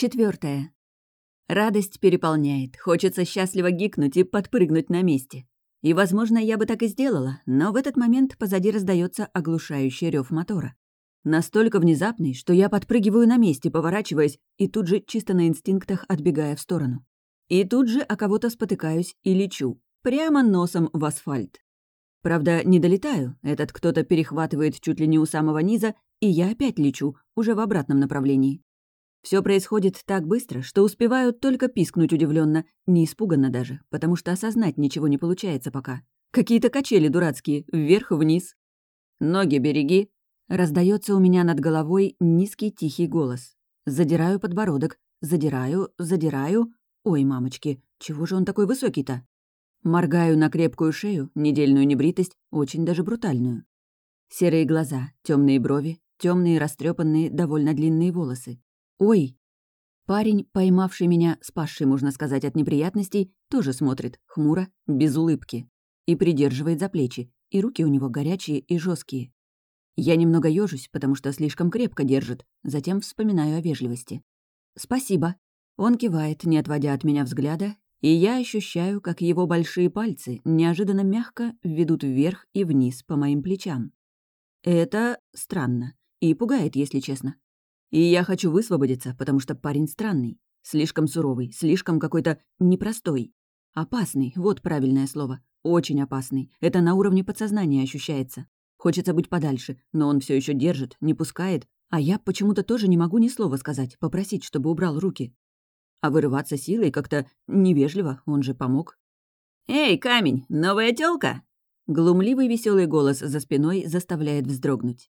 Четвертое. Радость переполняет, хочется счастливо гикнуть и подпрыгнуть на месте. И, возможно, я бы так и сделала, но в этот момент позади раздается оглушающий рев мотора. Настолько внезапный, что я подпрыгиваю на месте, поворачиваясь, и тут же чисто на инстинктах отбегая в сторону. И тут же о кого-то спотыкаюсь и лечу, прямо носом в асфальт. Правда, не долетаю, этот кто-то перехватывает чуть ли не у самого низа, и я опять лечу, уже в обратном направлении. Все происходит так быстро, что успеваю только пискнуть удивленно, не испуганно даже, потому что осознать ничего не получается пока. Какие-то качели дурацкие, вверх-вниз. «Ноги береги!» Раздается у меня над головой низкий тихий голос. Задираю подбородок, задираю, задираю. Ой, мамочки, чего же он такой высокий-то? Моргаю на крепкую шею, недельную небритость, очень даже брутальную. Серые глаза, темные брови, темные растрепанные, довольно длинные волосы. Ой! Парень, поймавший меня, спасший, можно сказать, от неприятностей, тоже смотрит, хмуро, без улыбки. И придерживает за плечи, и руки у него горячие и жесткие. Я немного ёжусь, потому что слишком крепко держит, затем вспоминаю о вежливости. «Спасибо». Он кивает, не отводя от меня взгляда, и я ощущаю, как его большие пальцы неожиданно мягко ведут вверх и вниз по моим плечам. Это странно и пугает, если честно. И я хочу высвободиться, потому что парень странный, слишком суровый, слишком какой-то непростой. Опасный, вот правильное слово. Очень опасный. Это на уровне подсознания ощущается. Хочется быть подальше, но он все еще держит, не пускает, а я почему-то тоже не могу ни слова сказать, попросить, чтобы убрал руки. А вырываться силой как-то невежливо, он же помог. «Эй, камень, новая тёлка?» Глумливый веселый голос за спиной заставляет вздрогнуть.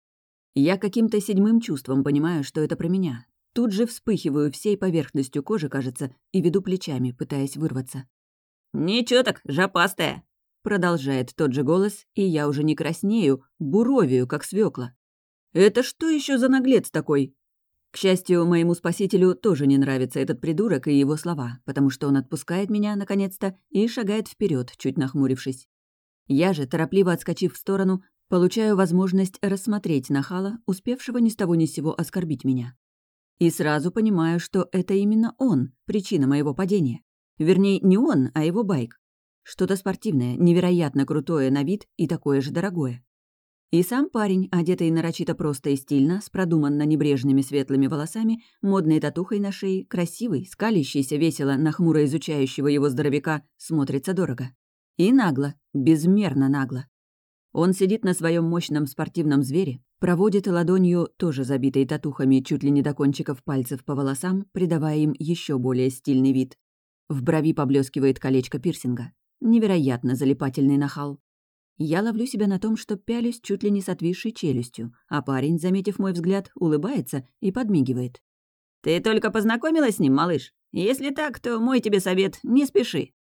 Я каким-то седьмым чувством понимаю, что это про меня. Тут же вспыхиваю всей поверхностью кожи, кажется, и веду плечами, пытаясь вырваться. «Ничего так, жопастая!» Продолжает тот же голос, и я уже не краснею, буровию, как свекла. «Это что еще за наглец такой?» К счастью, моему спасителю тоже не нравится этот придурок и его слова, потому что он отпускает меня, наконец-то, и шагает вперед, чуть нахмурившись. Я же, торопливо отскочив в сторону, получаю возможность рассмотреть нахала, успевшего ни с того ни с сего оскорбить меня. И сразу понимаю, что это именно он, причина моего падения. Вернее, не он, а его байк. Что-то спортивное, невероятно крутое на вид и такое же дорогое. И сам парень, одетый нарочито просто и стильно, с продуманно небрежными светлыми волосами, модной татухой на шее, красивый, скалящийся весело на хмуро изучающего его здоровяка, смотрится дорого. И нагло, безмерно нагло. Он сидит на своем мощном спортивном звере, проводит ладонью, тоже забитой татухами, чуть ли не до кончиков пальцев по волосам, придавая им еще более стильный вид. В брови поблескивает колечко пирсинга. Невероятно залипательный нахал. Я ловлю себя на том, что пялюсь чуть ли не с отвисшей челюстью, а парень, заметив мой взгляд, улыбается и подмигивает. «Ты только познакомилась с ним, малыш? Если так, то мой тебе совет — не спеши».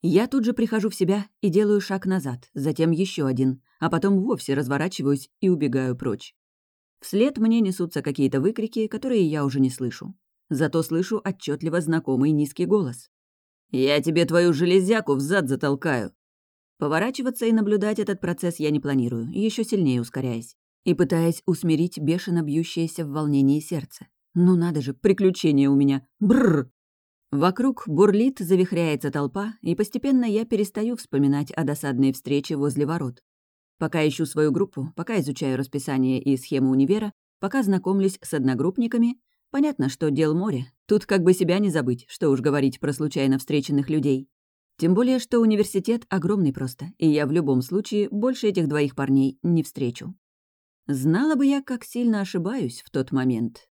Я тут же прихожу в себя и делаю шаг назад, затем еще один, а потом вовсе разворачиваюсь и убегаю прочь. Вслед мне несутся какие-то выкрики, которые я уже не слышу. Зато слышу отчетливо знакомый низкий голос. «Я тебе твою железяку в зад затолкаю!» Поворачиваться и наблюдать этот процесс я не планирую, еще сильнее ускоряясь, и пытаясь усмирить бешено бьющееся в волнении сердце. Ну надо же, приключение у меня. Бррр! Вокруг бурлит, завихряется толпа, и постепенно я перестаю вспоминать о досадной встрече возле ворот. Пока ищу свою группу, пока изучаю расписание и схему универа, пока знакомлюсь с одногруппниками, понятно, что дел море, Тут как бы себя не забыть, что уж говорить про случайно встреченных людей. Тем более, что университет огромный просто, и я в любом случае больше этих двоих парней не встречу. Знала бы я, как сильно ошибаюсь в тот момент.